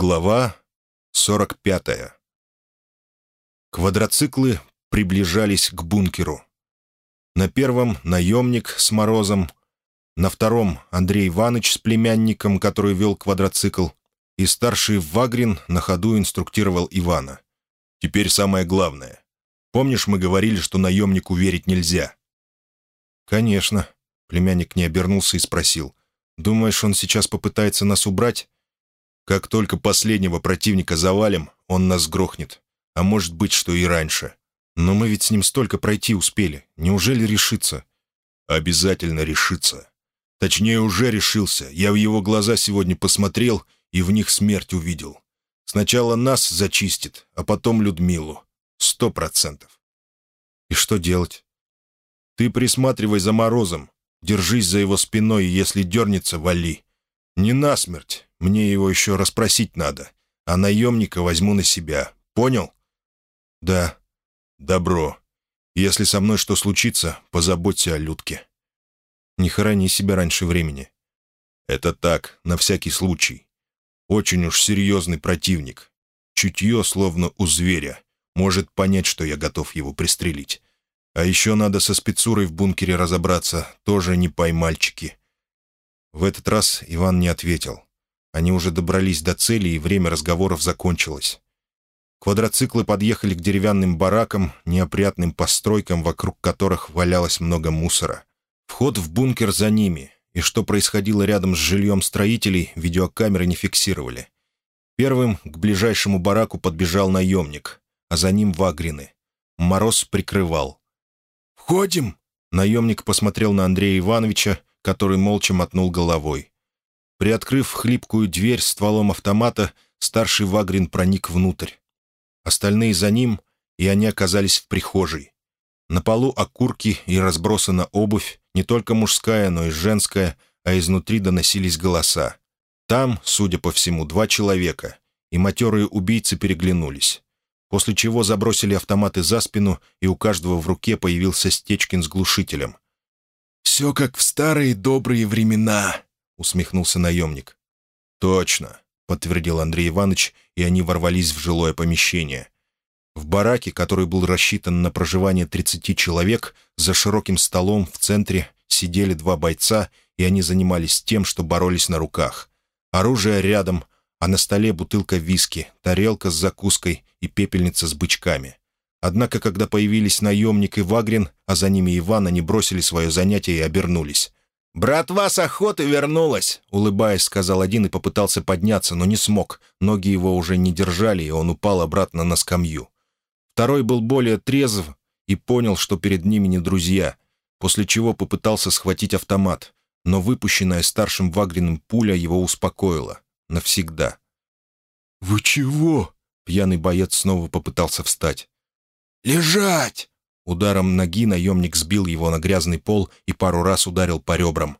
Глава 45 Квадроциклы приближались к бункеру. На первом — наемник с Морозом, на втором — Андрей Иванович с племянником, который вел квадроцикл, и старший Вагрин на ходу инструктировал Ивана. «Теперь самое главное. Помнишь, мы говорили, что наемнику верить нельзя?» «Конечно», — племянник не обернулся и спросил. «Думаешь, он сейчас попытается нас убрать?» Как только последнего противника завалим, он нас грохнет. А может быть, что и раньше. Но мы ведь с ним столько пройти успели. Неужели решится? Обязательно решится. Точнее, уже решился. Я в его глаза сегодня посмотрел и в них смерть увидел. Сначала нас зачистит, а потом Людмилу. Сто процентов. И что делать? Ты присматривай за Морозом. Держись за его спиной, и если дернется, вали. Не насмерть, мне его еще расспросить надо, а наемника возьму на себя. Понял?» «Да». «Добро. Если со мной что случится, позаботься о Людке». «Не хорони себя раньше времени». «Это так, на всякий случай. Очень уж серьезный противник. Чутье, словно у зверя, может понять, что я готов его пристрелить. А еще надо со спецурой в бункере разобраться, тоже не поймальчики». В этот раз Иван не ответил. Они уже добрались до цели, и время разговоров закончилось. Квадроциклы подъехали к деревянным баракам, неопрятным постройкам, вокруг которых валялось много мусора. Вход в бункер за ними, и что происходило рядом с жильем строителей, видеокамеры не фиксировали. Первым к ближайшему бараку подбежал наемник, а за ним вагрины. Мороз прикрывал. «Входим!» Наемник посмотрел на Андрея Ивановича, который молча мотнул головой. Приоткрыв хлипкую дверь стволом автомата, старший Вагрин проник внутрь. Остальные за ним, и они оказались в прихожей. На полу окурки и разбросана обувь, не только мужская, но и женская, а изнутри доносились голоса. Там, судя по всему, два человека, и матерые убийцы переглянулись. После чего забросили автоматы за спину, и у каждого в руке появился Стечкин с глушителем. «Все как в старые добрые времена», — усмехнулся наемник. «Точно», — подтвердил Андрей Иванович, и они ворвались в жилое помещение. В бараке, который был рассчитан на проживание 30 человек, за широким столом в центре сидели два бойца, и они занимались тем, что боролись на руках. Оружие рядом, а на столе бутылка виски, тарелка с закуской и пепельница с бычками. Однако, когда появились наемник и Вагрин, а за ними Иван, они бросили свое занятие и обернулись. «Братва с охоты вернулась!» — улыбаясь, сказал один и попытался подняться, но не смог. Ноги его уже не держали, и он упал обратно на скамью. Второй был более трезв и понял, что перед ними не друзья, после чего попытался схватить автомат, но выпущенная старшим Вагриным пуля его успокоила. Навсегда. «Вы чего?» — пьяный боец снова попытался встать. «Лежать!» Ударом ноги наемник сбил его на грязный пол и пару раз ударил по ребрам.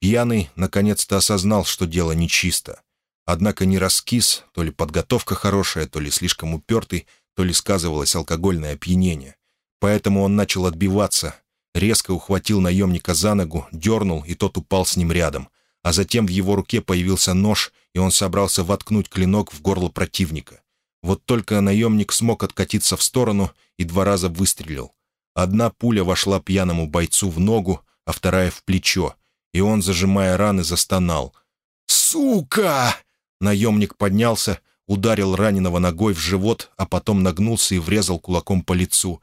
Пьяный наконец-то осознал, что дело нечисто. Однако не раскис, то ли подготовка хорошая, то ли слишком упертый, то ли сказывалось алкогольное опьянение. Поэтому он начал отбиваться, резко ухватил наемника за ногу, дернул, и тот упал с ним рядом. А затем в его руке появился нож, и он собрался воткнуть клинок в горло противника. Вот только наемник смог откатиться в сторону и два раза выстрелил. Одна пуля вошла пьяному бойцу в ногу, а вторая в плечо, и он, зажимая раны, застонал. «Сука!» Наемник поднялся, ударил раненого ногой в живот, а потом нагнулся и врезал кулаком по лицу.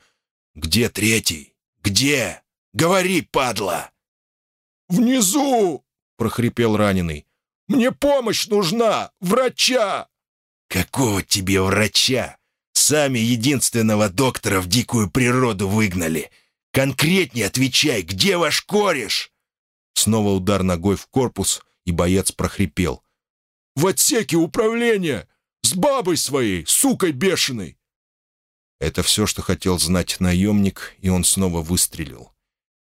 «Где третий? Где? Говори, падла!» «Внизу!» — прохрипел раненый. «Мне помощь нужна! Врача!» «Какого тебе врача? Сами единственного доктора в дикую природу выгнали. Конкретнее отвечай, где ваш кореш?» Снова удар ногой в корпус, и боец прохрипел. «В отсеке управления! С бабой своей, сукой бешеной!» Это все, что хотел знать наемник, и он снова выстрелил.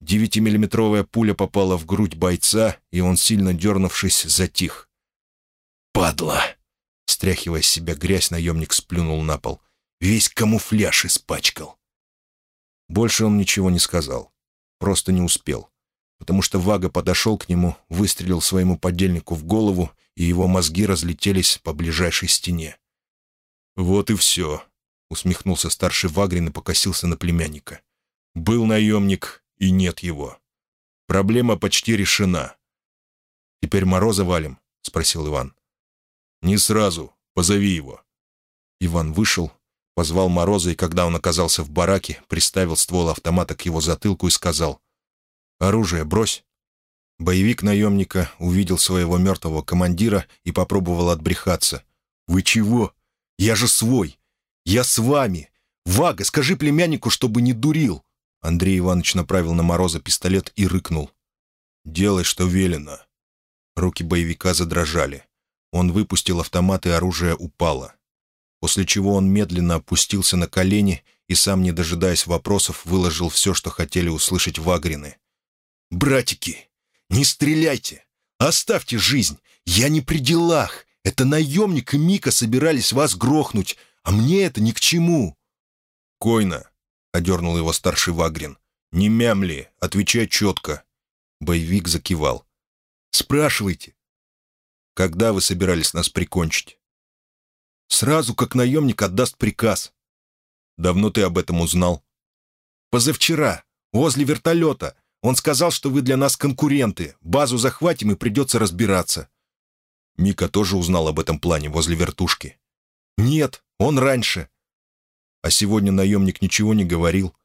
Девятимиллиметровая пуля попала в грудь бойца, и он, сильно дернувшись, затих. «Падла!» Стряхивая с себя грязь, наемник сплюнул на пол. Весь камуфляж испачкал. Больше он ничего не сказал. Просто не успел. Потому что Вага подошел к нему, выстрелил своему подельнику в голову, и его мозги разлетелись по ближайшей стене. «Вот и все», — усмехнулся старший Вагрин и покосился на племянника. «Был наемник, и нет его. Проблема почти решена». «Теперь Мороза валим?» — спросил Иван. «Не сразу. Позови его». Иван вышел, позвал Мороза, и когда он оказался в бараке, приставил ствол автомата к его затылку и сказал «Оружие брось». Боевик наемника увидел своего мертвого командира и попробовал отбрехаться. «Вы чего? Я же свой! Я с вами! Вага, скажи племяннику, чтобы не дурил!» Андрей Иванович направил на Мороза пистолет и рыкнул. «Делай, что велено». Руки боевика задрожали. Он выпустил автомат, и оружие упало. После чего он медленно опустился на колени и сам, не дожидаясь вопросов, выложил все, что хотели услышать вагрины. «Братики, не стреляйте! Оставьте жизнь! Я не при делах! Это наемник и Мика собирались вас грохнуть, а мне это ни к чему!» «Койно!» — одернул его старший Вагрин. «Не мямли, отвечай четко!» Боевик закивал. «Спрашивайте, когда вы собирались нас прикончить?» «Сразу, как наемник отдаст приказ». «Давно ты об этом узнал?» «Позавчера, возле вертолета. Он сказал, что вы для нас конкуренты. Базу захватим и придется разбираться». Мика тоже узнал об этом плане возле вертушки. «Нет, он раньше». «А сегодня наемник ничего не говорил?»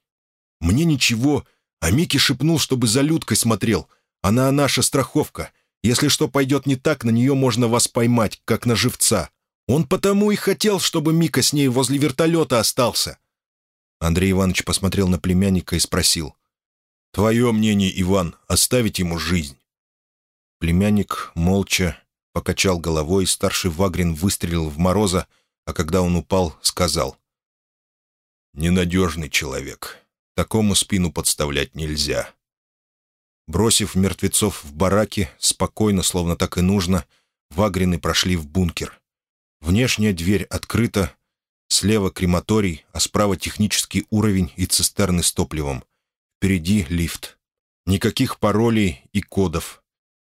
«Мне ничего, а Микки шепнул, чтобы за Людкой смотрел. Она наша страховка. Если что пойдет не так, на нее можно вас поймать, как на живца. Он потому и хотел, чтобы Мика с ней возле вертолета остался». Андрей Иванович посмотрел на племянника и спросил. «Твое мнение, Иван, оставить ему жизнь?» Племянник молча покачал головой, старший Вагрин выстрелил в Мороза, а когда он упал, сказал. «Ненадежный человек. Такому спину подставлять нельзя. Бросив мертвецов в бараке, спокойно, словно так и нужно, вагрины прошли в бункер. Внешняя дверь открыта, слева крематорий, а справа технический уровень и цистерны с топливом. Впереди лифт. Никаких паролей и кодов.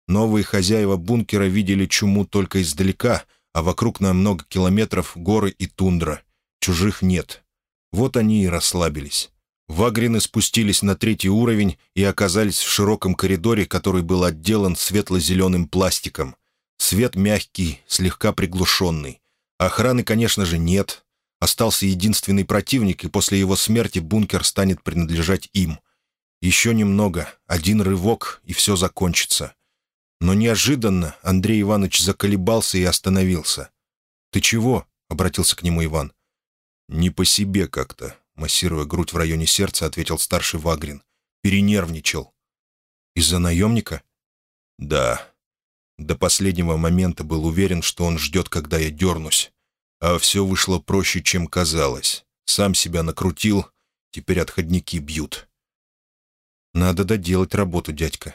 Новые хозяева бункера видели чуму только издалека, а вокруг на много километров горы и тундра. Чужих нет. Вот они и расслабились. Вагрины спустились на третий уровень и оказались в широком коридоре, который был отделан светло-зеленым пластиком. Свет мягкий, слегка приглушенный. Охраны, конечно же, нет. Остался единственный противник, и после его смерти бункер станет принадлежать им. Еще немного, один рывок, и все закончится. Но неожиданно Андрей Иванович заколебался и остановился. «Ты чего?» — обратился к нему Иван. «Не по себе как-то», массируя грудь в районе сердца, ответил старший Вагрин. «Перенервничал». «Из-за наемника?» «Да». До последнего момента был уверен, что он ждет, когда я дернусь. А все вышло проще, чем казалось. Сам себя накрутил, теперь отходники бьют. «Надо доделать работу, дядька».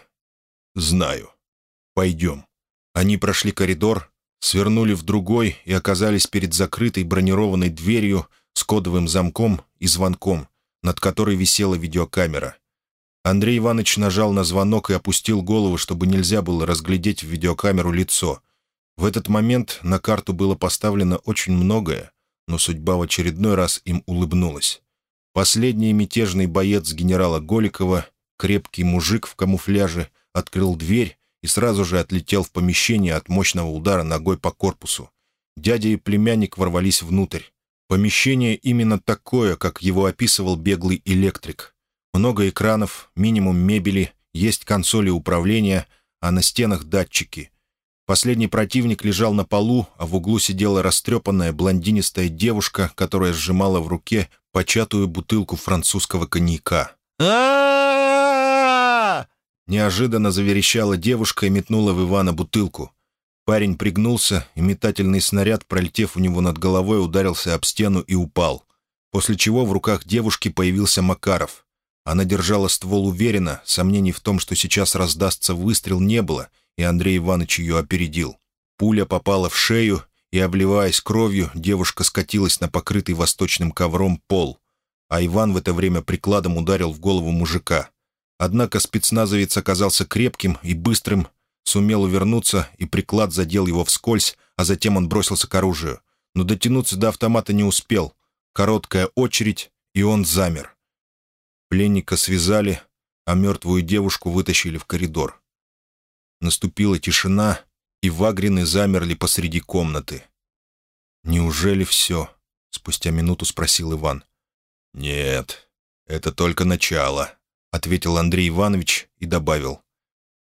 «Знаю. Пойдем». Они прошли коридор, свернули в другой и оказались перед закрытой бронированной дверью, с кодовым замком и звонком, над которой висела видеокамера. Андрей Иванович нажал на звонок и опустил голову, чтобы нельзя было разглядеть в видеокамеру лицо. В этот момент на карту было поставлено очень многое, но судьба в очередной раз им улыбнулась. Последний мятежный боец генерала Голикова, крепкий мужик в камуфляже, открыл дверь и сразу же отлетел в помещение от мощного удара ногой по корпусу. Дядя и племянник ворвались внутрь. Помещение именно такое, как его описывал беглый электрик. Много экранов, минимум мебели, есть консоли управления, а на стенах датчики. Последний противник лежал на полу, а в углу сидела растрепанная блондинистая девушка, которая сжимала в руке початую бутылку французского коньяка. а Неожиданно заверещала девушка и метнула в Ивана бутылку. Парень пригнулся, и метательный снаряд, пролетев у него над головой, ударился об стену и упал. После чего в руках девушки появился Макаров. Она держала ствол уверенно, сомнений в том, что сейчас раздастся выстрел, не было, и Андрей Иванович ее опередил. Пуля попала в шею, и, обливаясь кровью, девушка скатилась на покрытый восточным ковром пол, а Иван в это время прикладом ударил в голову мужика. Однако спецназовец оказался крепким и быстрым, сумел увернуться, и приклад задел его вскользь, а затем он бросился к оружию. Но дотянуться до автомата не успел. Короткая очередь, и он замер. Пленника связали, а мертвую девушку вытащили в коридор. Наступила тишина, и вагрины замерли посреди комнаты. «Неужели все?» — спустя минуту спросил Иван. «Нет, это только начало», — ответил Андрей Иванович и добавил.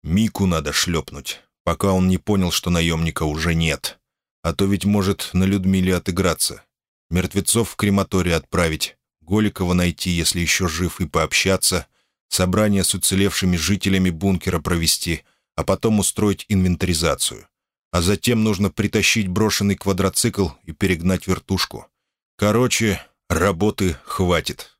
«Мику надо шлепнуть, пока он не понял, что наемника уже нет. А то ведь может на Людмиле отыграться. Мертвецов в крематорий отправить, Голикова найти, если еще жив, и пообщаться, собрание с уцелевшими жителями бункера провести, а потом устроить инвентаризацию. А затем нужно притащить брошенный квадроцикл и перегнать вертушку. Короче, работы хватит.